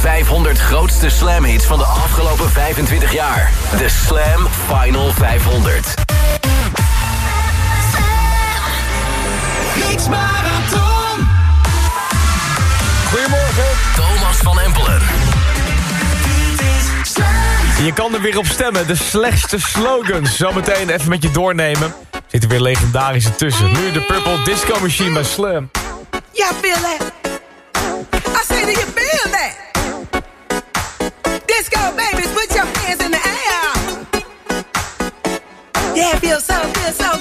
500 grootste slamhits van de afgelopen 25 jaar. De Slam Final 500. Mix Marathon. Goedemorgen. Thomas van Empelen. Je kan er weer op stemmen. De slechtste slogans. Zometeen even met je doornemen. Zit er weer legendarische tussen. Nu de Purple Disco Machine bij Slam. Ja, that? Yeah, it feels so good, so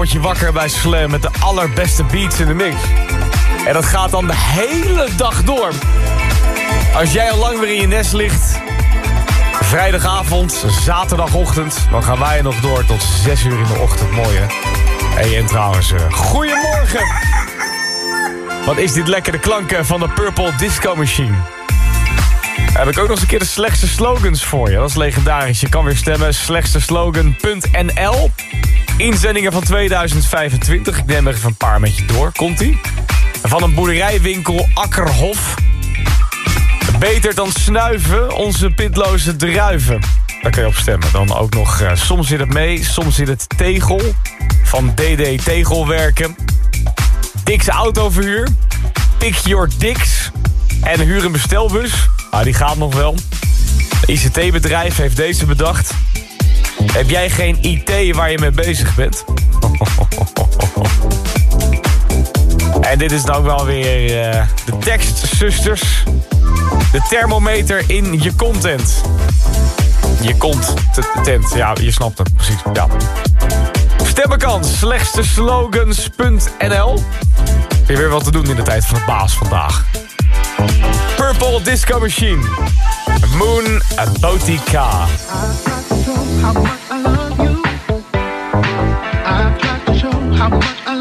word je wakker bij Slam met de allerbeste beats in de mix. En dat gaat dan de hele dag door. Als jij al lang weer in je nest ligt... Vrijdagavond, zaterdagochtend... dan gaan wij nog door tot 6 uur in de ochtend. Mooi, hè? Hey, en trouwens, eh, goedemorgen! Wat is dit lekkere klanken van de Purple Disco Machine. Heb ik ook nog eens een keer de slechtste slogans voor je. Dat is legendarisch. Je kan weer stemmen. Slechtsteslogan.nl Inzendingen van 2025. Ik neem even een paar met je door. Komt-ie? Van een boerderijwinkel Akkerhof. Beter dan snuiven, onze pitloze druiven. Daar kun je op stemmen. Dan ook nog, eh, soms zit het mee, soms zit het tegel. Van DD Tegelwerken. Dix Autoverhuur. Pick Your Dix. En huur een bestelbus. Ah, die gaat nog wel. ICT-bedrijf heeft deze bedacht. Heb jij geen IT waar je mee bezig bent? en dit is dan wel weer eh, de tekstzusters. De thermometer in je content. Je kont tent. Ja, je snapt het. Precies. Ja. Stemmenkans. Slechtsteslogans.nl Weer weer wat te doen in de tijd van de baas vandaag. Purple Disco Machine. Moon Botica. How much I love you. I've tried to show how much I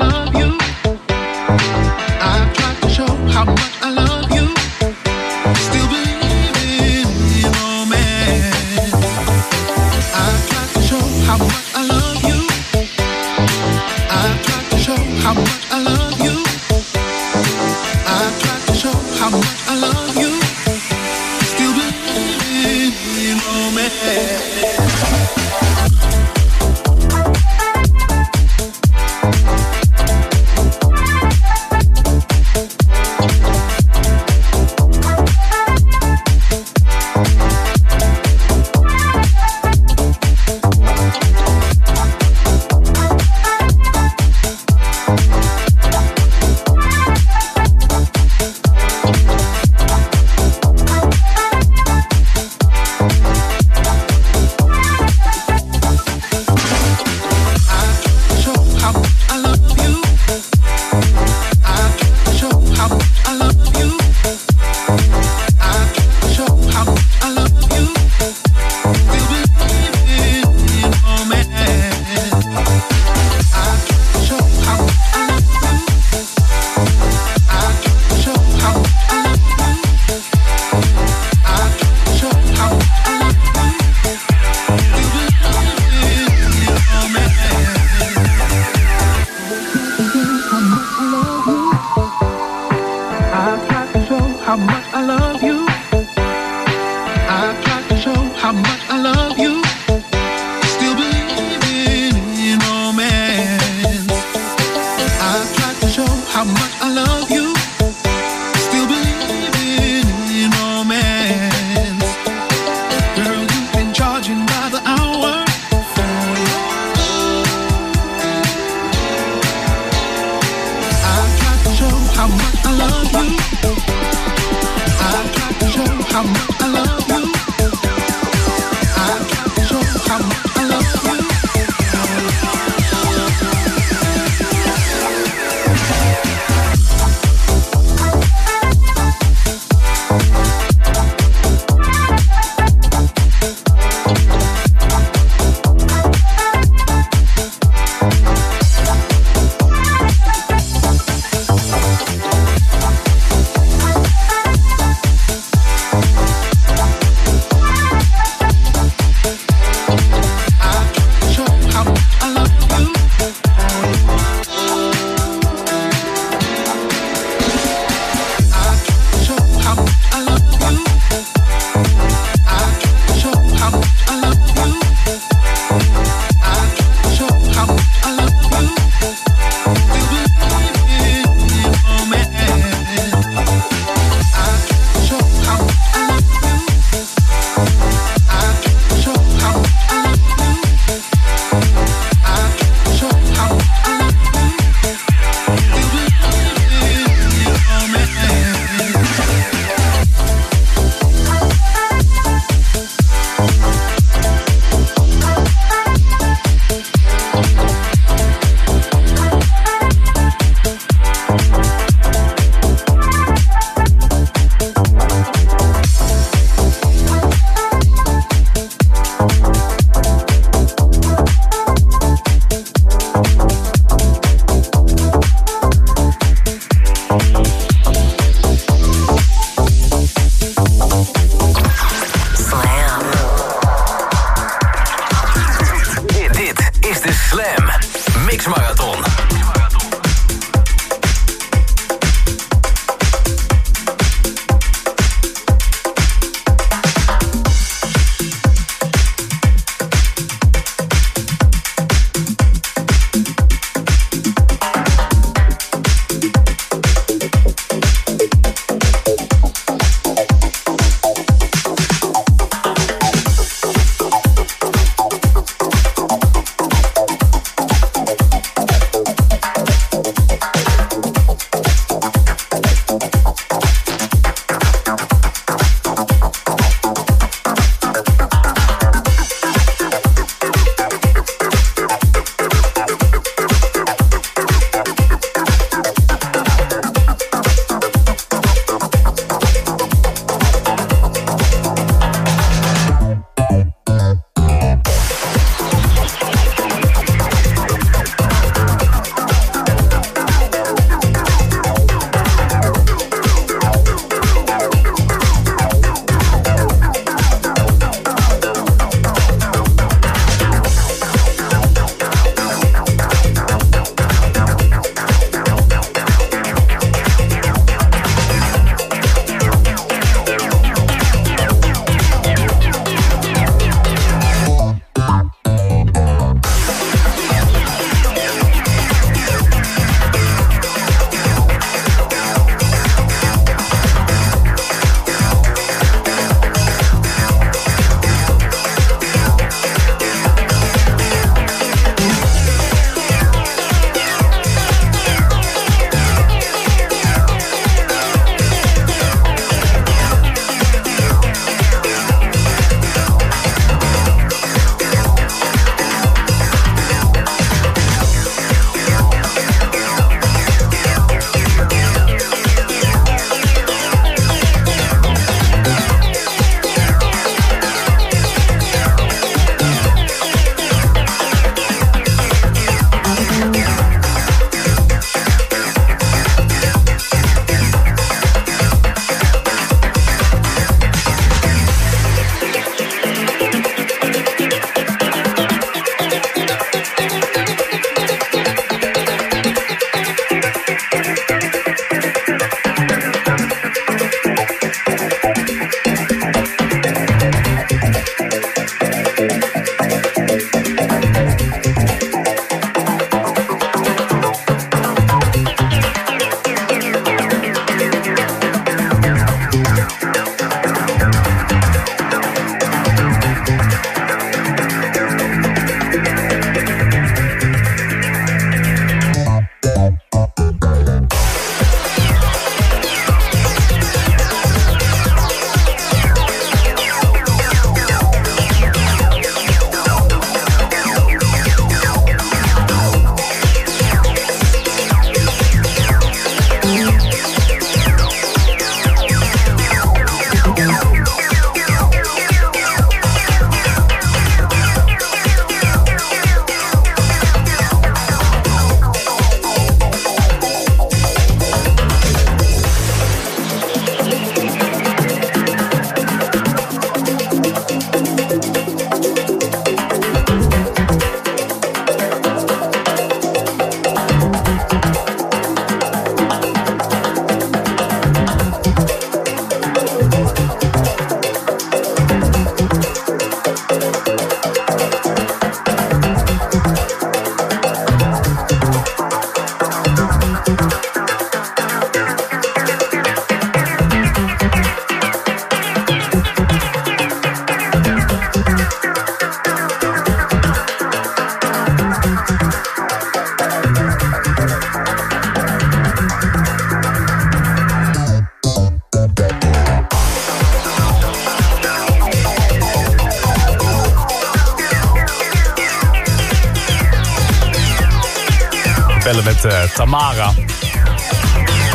bellen met eh, Tamara.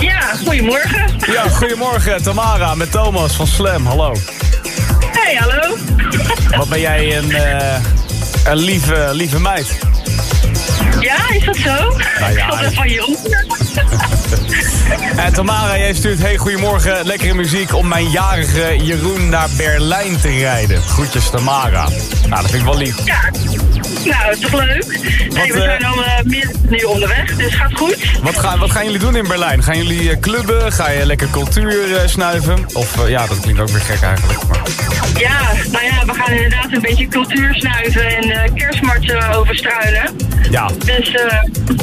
Ja, goedemorgen. Ja, goedemorgen Tamara, met Thomas van Slam. Hallo. Hey, hallo. Wat ben jij een, eh, een lieve, lieve meid. Ja, is dat zo? Nou ja, ik van je. En Tamara, jij stuurt hey goedemorgen, lekkere muziek om mijn jarige Jeroen naar Berlijn te rijden. Groetjes Tamara. Nou, dat vind ik wel lief. Ja. Nou, toch leuk? Nee, we eh, zijn al eh, meer nu onderweg, dus gaat goed. Wat, gaan wat gaan jullie doen in Berlijn? Gaan jullie eh, clubben? Ga je lekker cultuur eh, snuiven? Of eh, ja, dat klinkt ook weer gek eigenlijk. Maar... Ja, nou ja, we gaan inderdaad een beetje cultuur snuiven en eh kerstmarkten overstruinen. Ja, Dus eh,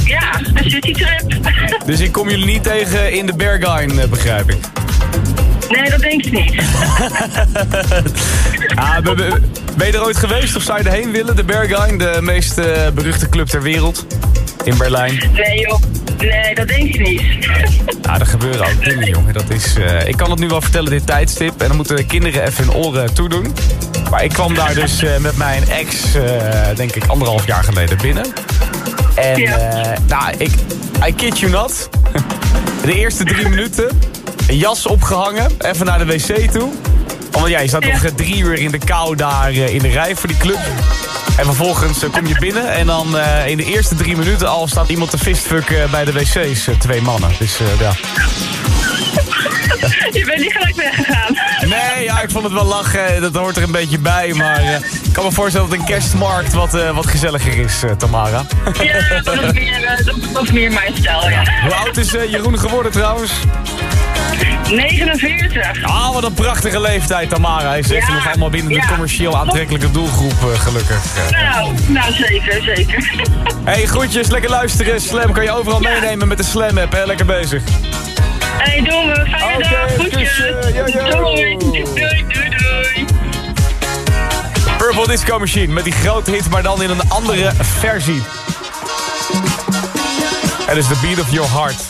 ja, een citytrip. dus ik kom jullie niet tegen in de Berghain, eh, begrijp ik. nee, dat denk ik niet. Ah, ben, je er ooit geweest of zou je erheen willen? De Berghain, de meest eh, beruchte club ter wereld. In Berlijn. Nee joh, nee, dat denk ik niet. Ja, er gebeuren ook dingen, jongen. Dat is, eh, ik kan het nu wel vertellen, dit tijdstip. En dan moeten de kinderen even hun oren toedoen. Maar ik kwam daar dus eh, met mijn ex, denk ik, anderhalf jaar geleden binnen. En, Ja. nou, ik, I kid you not. De eerste drie minuten, een jas opgehangen, even naar de wc toe. Want ja, je staat nog eh, drie uur in de kou daar eh, in de rij voor die club. En vervolgens eh, kom je binnen en dan in de eerste drie minuten al staat iemand te fistfucken bij de wc's. twee mannen. Dus ja. Je bent niet gelijk weggegaan. Nee, ja, ik vond het wel lachen. Dat hoort er een beetje bij. Maar ik kan me voorstellen dat een kerstmarkt wat, wat gezelliger is, Tamara. Ja, dat is meer, dat, dat is meer mijn stijl, ja. Hoe oud is Jeroen geworden trouwens? 49. Ah, wat een prachtige leeftijd, Tamara. Hij zegt Ja, nog allemaal binnen de commercieel aantrekkelijke doelgroep, eh, gelukkig. Eh, Nou, nou zeker, zeker. Hey, groetjes, lekker luisteren. Slam kan je overal Ja. meenemen met de Slam-app, hè? Lekker bezig. Hey, doen we. Fijne dag. Groetjes. kusje. Yo, yo. Doei. Doei, doei, doei. Purple Disco Machine met die grote hit, maar dan in een andere versie. Het is The Beat of Your Heart.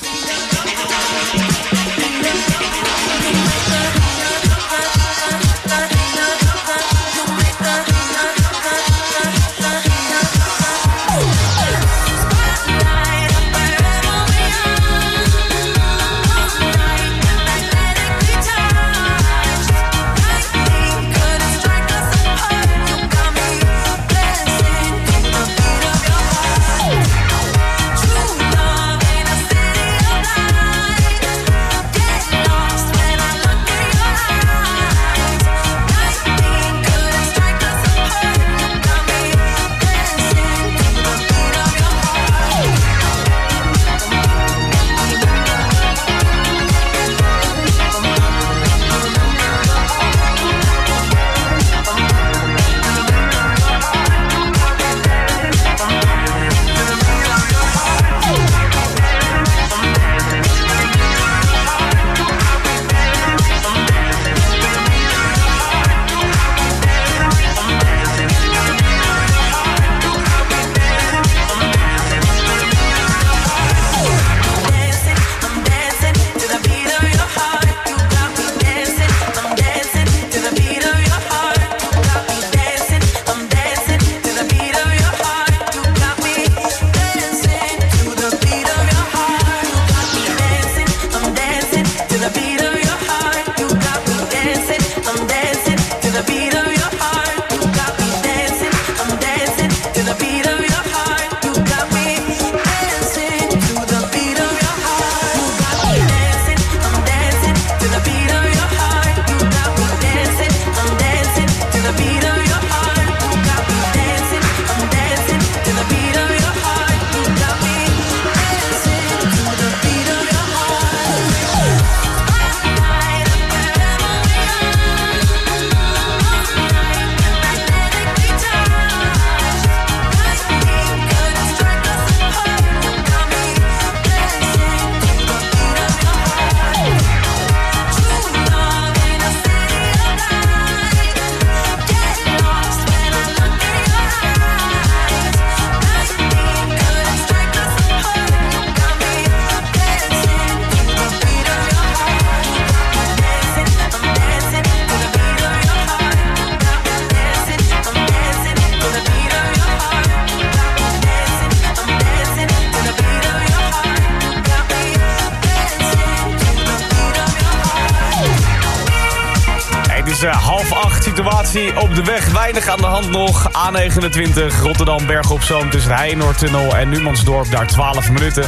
Weinig aan de hand nog. A29 Rotterdam Berg op Zoom tussen Heijnoordtunnel en Numansdorp. Daar 12 minuten.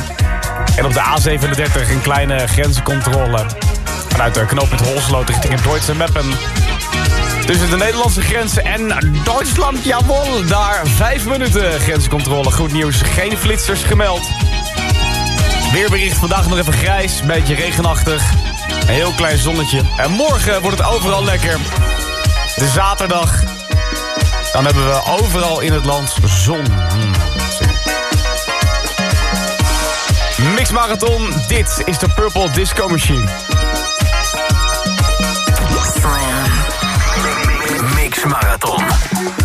En op de A37 een kleine grenzencontrole. Vanuit de knooppunt Holsloot richting Deutsche Meppen. Tussen de Nederlandse grenzen en Duitsland, jawel. Daar 5 minuten grenscontrole. Goed nieuws, geen flitsers gemeld. Weerbericht vandaag nog even grijs, beetje regenachtig. Een heel klein zonnetje. En morgen wordt het overal lekker. De zaterdag. Dan hebben we overal in het land zon. Hmm. Mix Marathon, dit is de Purple Disco Machine. Mix Marathon.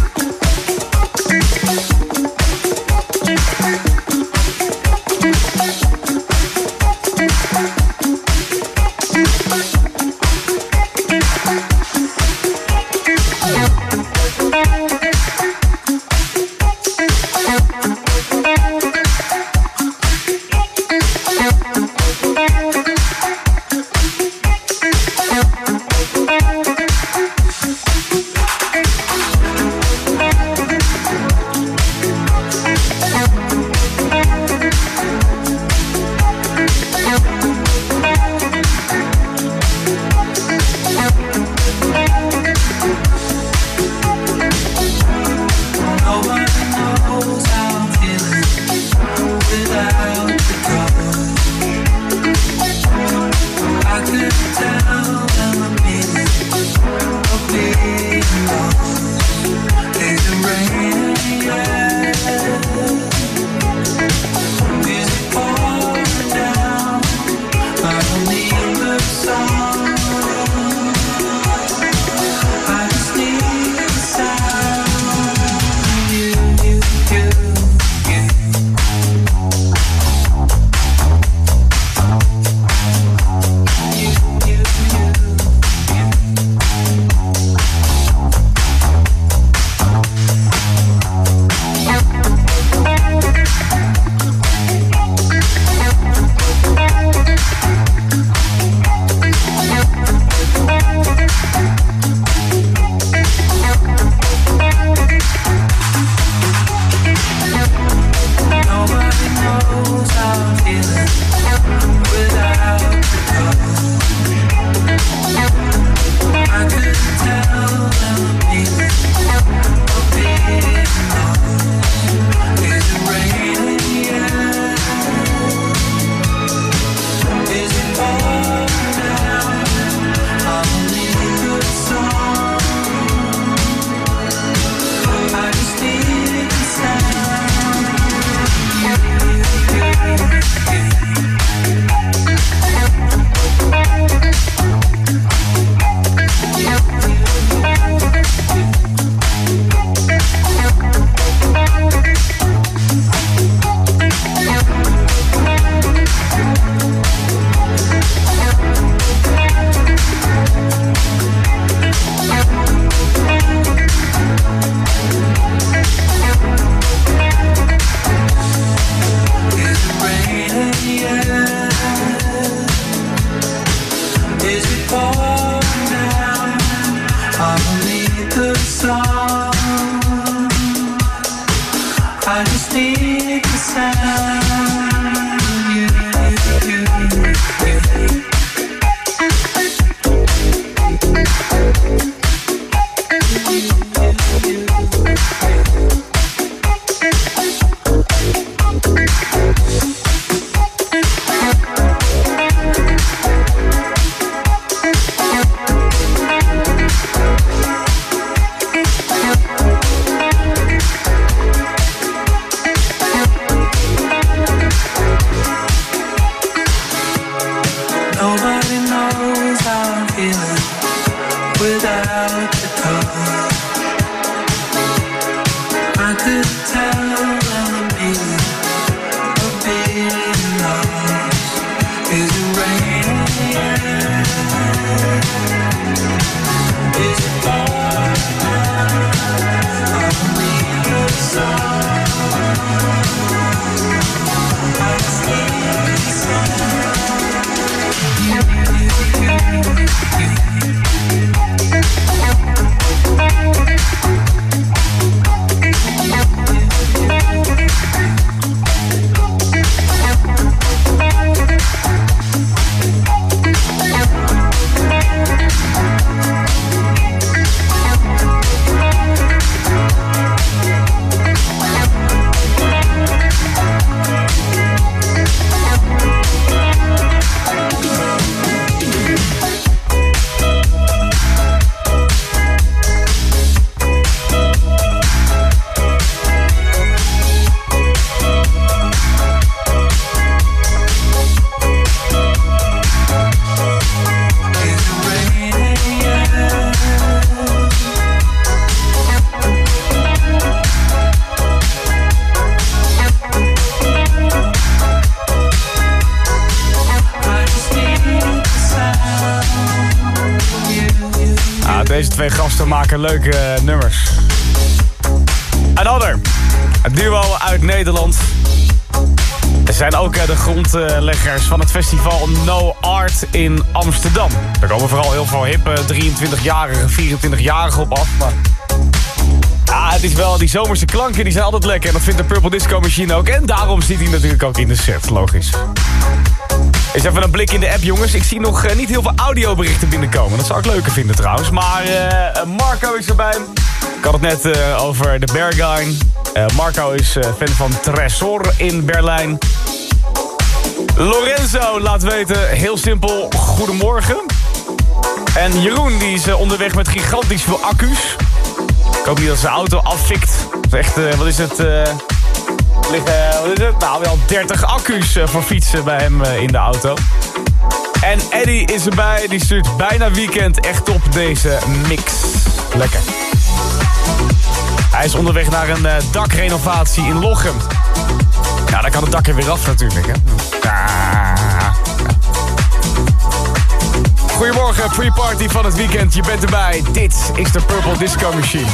I gasten maken leuke eh, nummers. Another. Een duo uit Nederland. Ze zijn ook eh, de grondleggers van het festival No Art in Amsterdam. Daar komen vooral heel veel hippe 23-jarigen, 24-jarigen op af. Maar ja, het is wel, die zomerse klanken die zijn altijd lekker. En dat vindt de Purple Disco Machine ook. En daarom zit hij natuurlijk ook in de set, logisch. Eens even een blik in de app, jongens. Ik zie nog eh, niet heel veel audioberichten binnenkomen. Dat zou ik leuker vinden trouwens. Maar eh, Marco is erbij. Ik had het net over de Berghain. Marco is fan van Tresor in Berlijn. Lorenzo laat weten, heel simpel, goedemorgen. En Jeroen die is onderweg met gigantisch veel accu's. Ik hoop niet dat zijn auto afvikt. Dat is echt, wat is het... eh, liggen, het? Nou, wel 30 accu's eh, voor fietsen bij hem eh, in de auto. En Eddie is erbij, die stuurt bijna weekend echt op deze mix. Lekker. Hij is onderweg naar een eh, dakrenovatie in Lochem. Ja, dan kan het dak er weer af natuurlijk, hè. Goedemorgen, pre-party van het weekend. Je bent erbij. Dit is de Purple Disco Machine.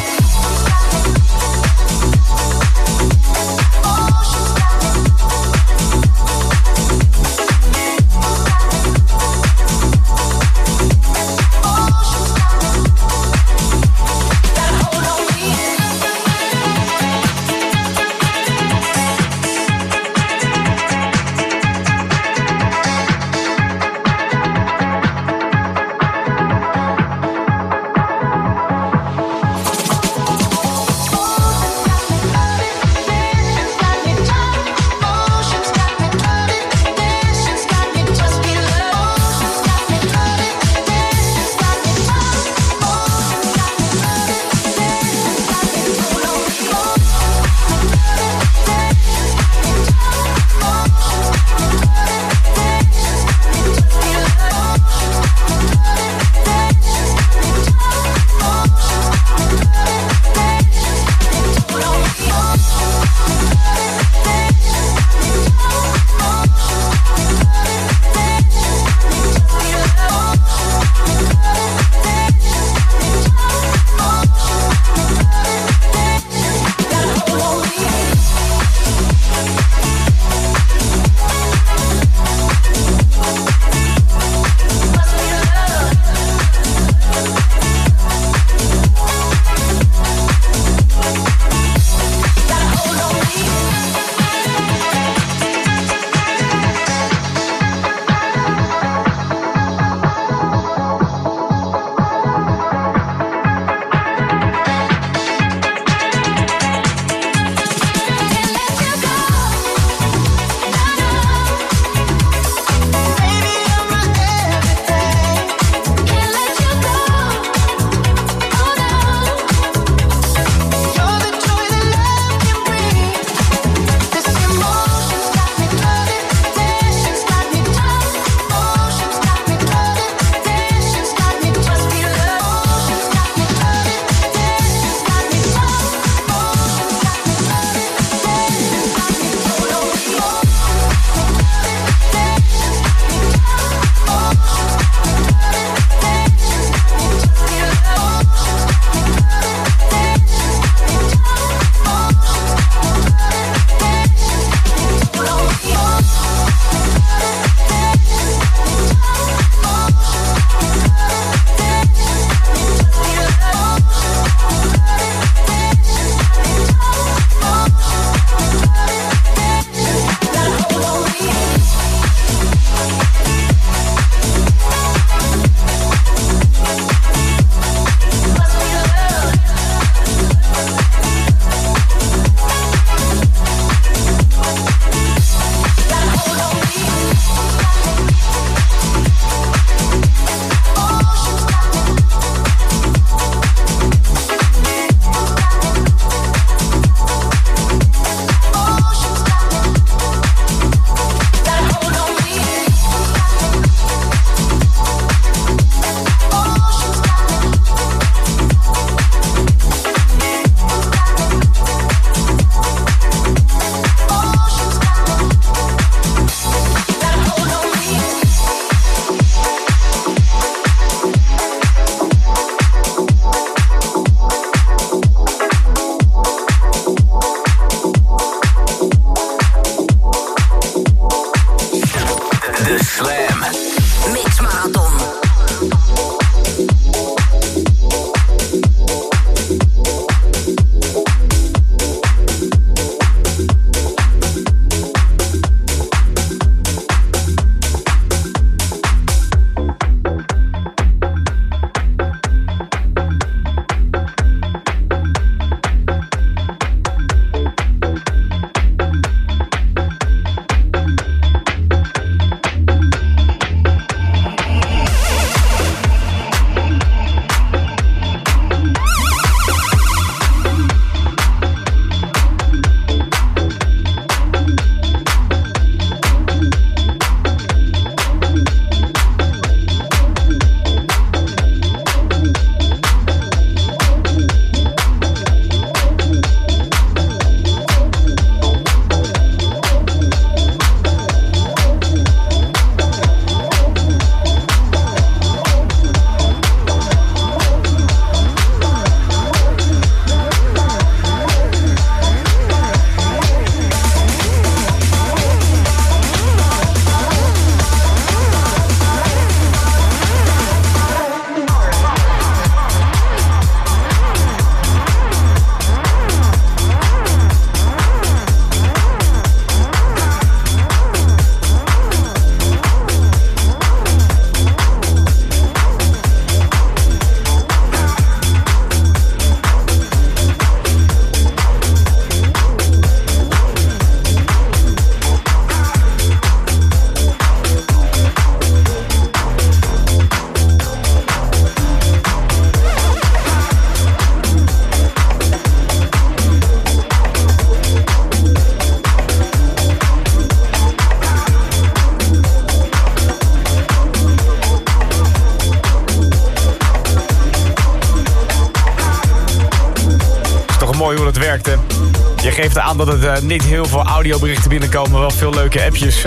Aan dat het eh, niet heel veel audioberichten binnenkomen, maar wel veel leuke appjes.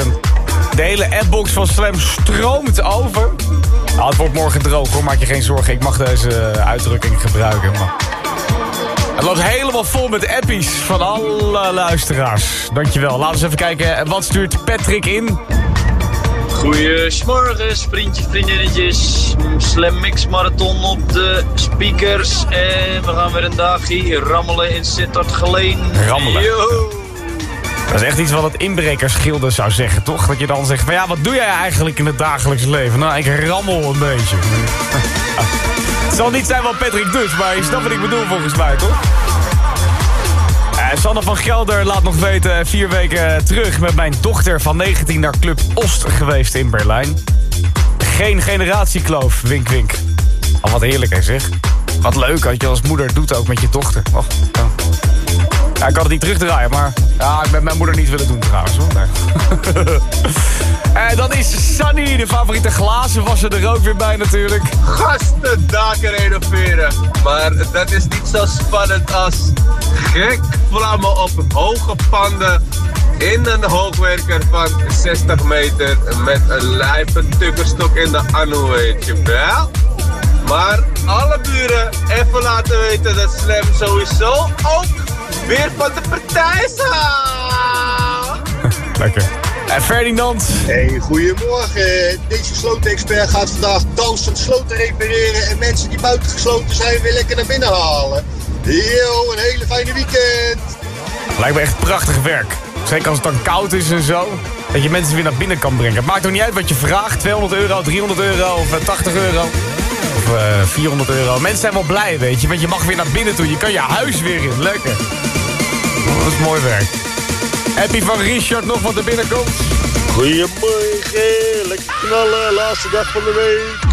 De hele appbox van Slam stroomt over. Nou, het wordt morgen droog hoor, maak je geen zorgen. Ik mag deze eh, uitdrukking gebruiken. Maar... Het loopt helemaal vol met appies van alle luisteraars. Dankjewel. Laten we eens even kijken. Wat stuurt Patrick in? Goedemorgen, vriendjes, vriendinnetjes. Slam Mix Marathon op de speakers. En we gaan weer een dagje rammelen in Sittard-Geleen. Rammelen. Yo. Dat is echt iets wat het inbrekersgilde zou zeggen, toch? Dat je dan zegt van ja, wat doe jij eigenlijk in het dagelijks leven? Nou, ik rammel een beetje. het zal niet zijn wat Patrick doet, maar je snapt wat ik bedoel volgens mij, toch? Eh, Sanne van Gelder laat nog weten, vier weken terug met mijn dochter van 19 naar Club Ost geweest in Berlijn. Geen generatiekloof, wink wink. Al wat heerlijk hè zeg. Wat leuk wat je als moeder doet ook met je dochter. Och, ja. Ik kan het niet terugdraaien, maar ja, ik met mijn moeder niet willen doen trouwens. Hoor. Nee. en dan is Sunny, de favoriete glazenwasser, er ook weer bij natuurlijk. gasten daken renoveren. Maar dat is niet zo spannend als gek vlammen op hoge panden in een hoogwerker van 60 meter met een lijpe tukkerstok in de anu, weet je wel. Maar alle buren even laten weten dat Slam sowieso ook weer van de partij zou. Lekker. En Ferdinand, Hey, goedemorgen. Deze slootexpert gaat vandaag dansend sloten repareren en mensen die buiten gesloten zijn weer lekker naar binnen halen. Yo, een hele fijne weekend. lijkt me echt prachtig werk. Zeker als het dan koud is en zo. Dat je mensen weer naar binnen kan brengen. Het maakt ook niet uit wat je vraagt. 200 euro, 300 euro of eh, 80 euro. Of eh, 400 euro. Mensen zijn wel blij, weet je. Want je mag weer naar binnen toe. Je kan je huis weer in. Lekker. Dat is mooi werk. Happy van Richard nog wat er binnenkomt. Goedemorgen, lekker knallen, laatste dag van de week.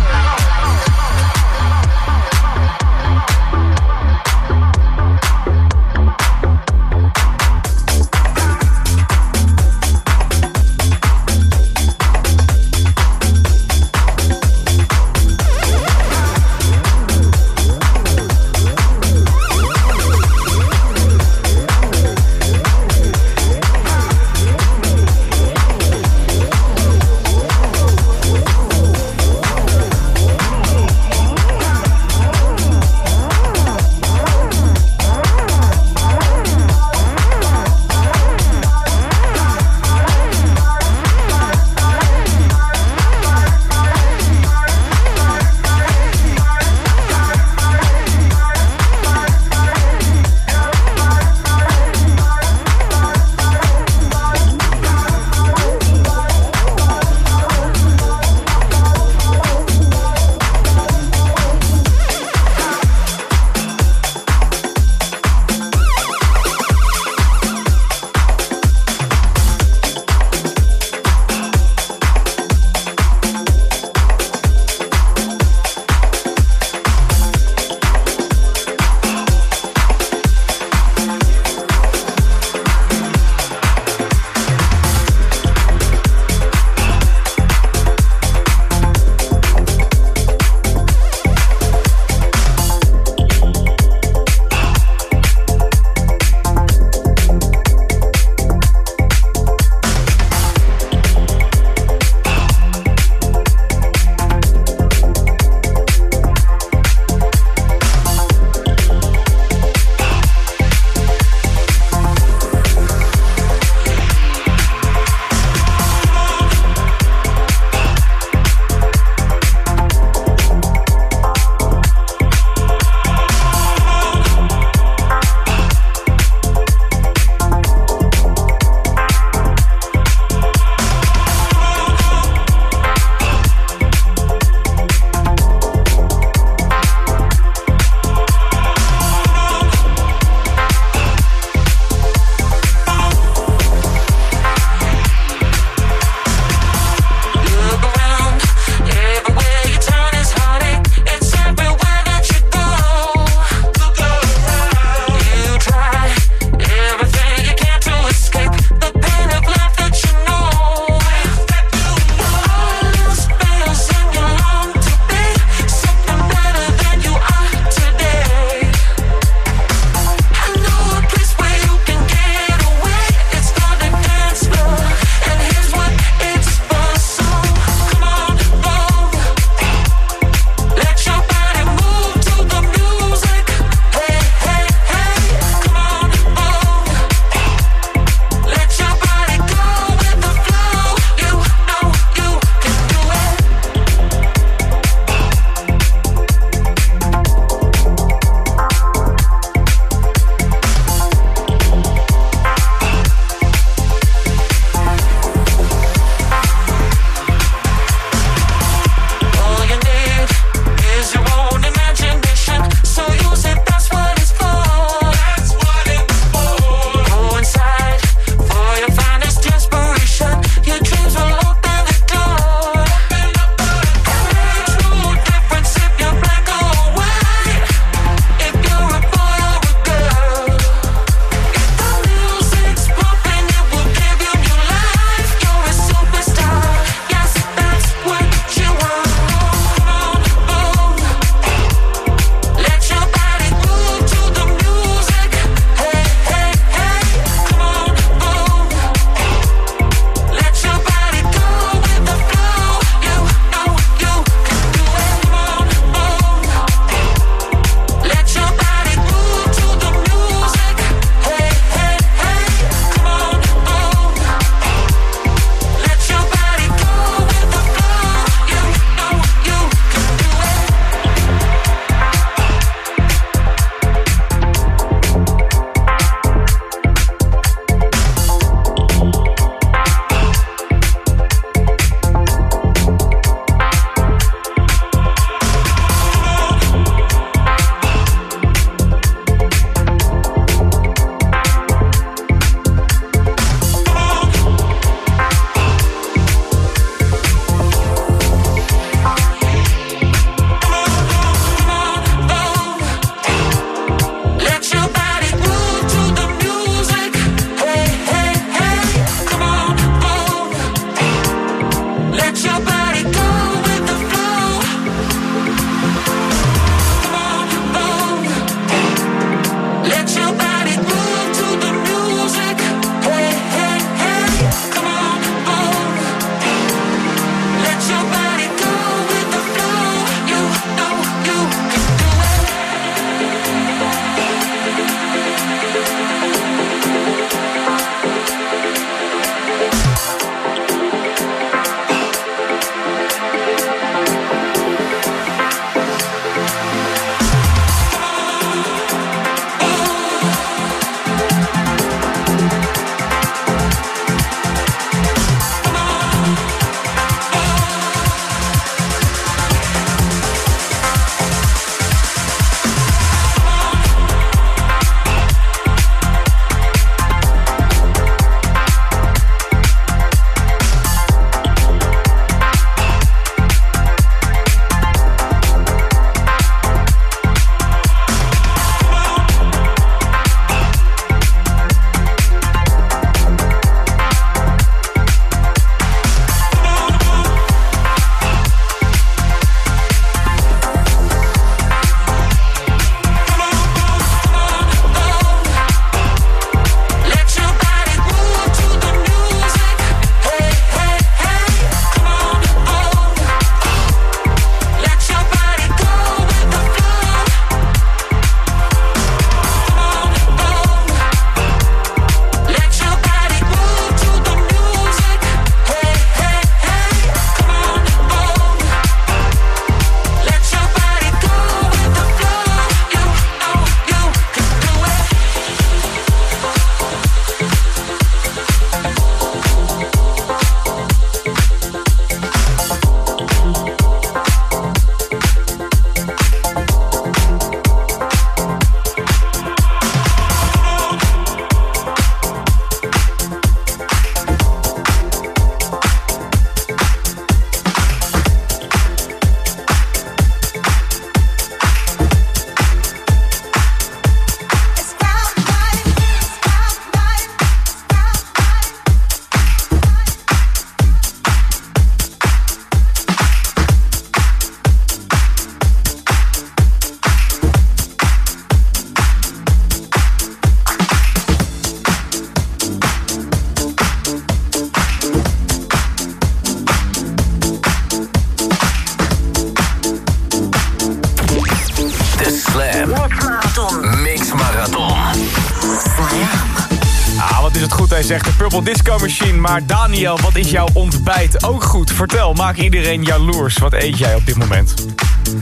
Maar Daniel, wat is jouw ontbijt? Ook goed, vertel, maak iedereen jaloers. Wat eet jij op dit moment?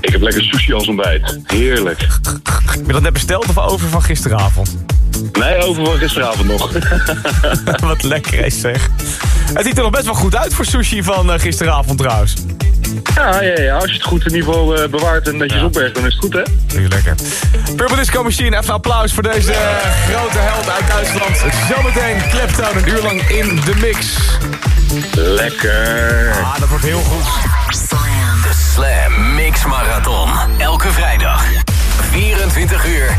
Ik heb lekker sushi als ontbijt. Heerlijk. Heb je dat net besteld of over van gisteravond? Nee, over van gisteravond nog. Wat lekker is zeg. Het ziet er nog best wel goed uit voor sushi van eh, gisteravond trouwens. Ja, ja, ja, als je het goed in ieder geval eh, bewaart en netjes opbergt, dan is het goed, hè? Heel lekker. Purple Disco Machine, even een applaus voor deze eh, grote held uit Duitsland. Zometeen Kleptoon een uur lang in de mix. Lekker. Ah, dat wordt heel goed. De Slam Mix Marathon. Elke vrijdag. 24 uur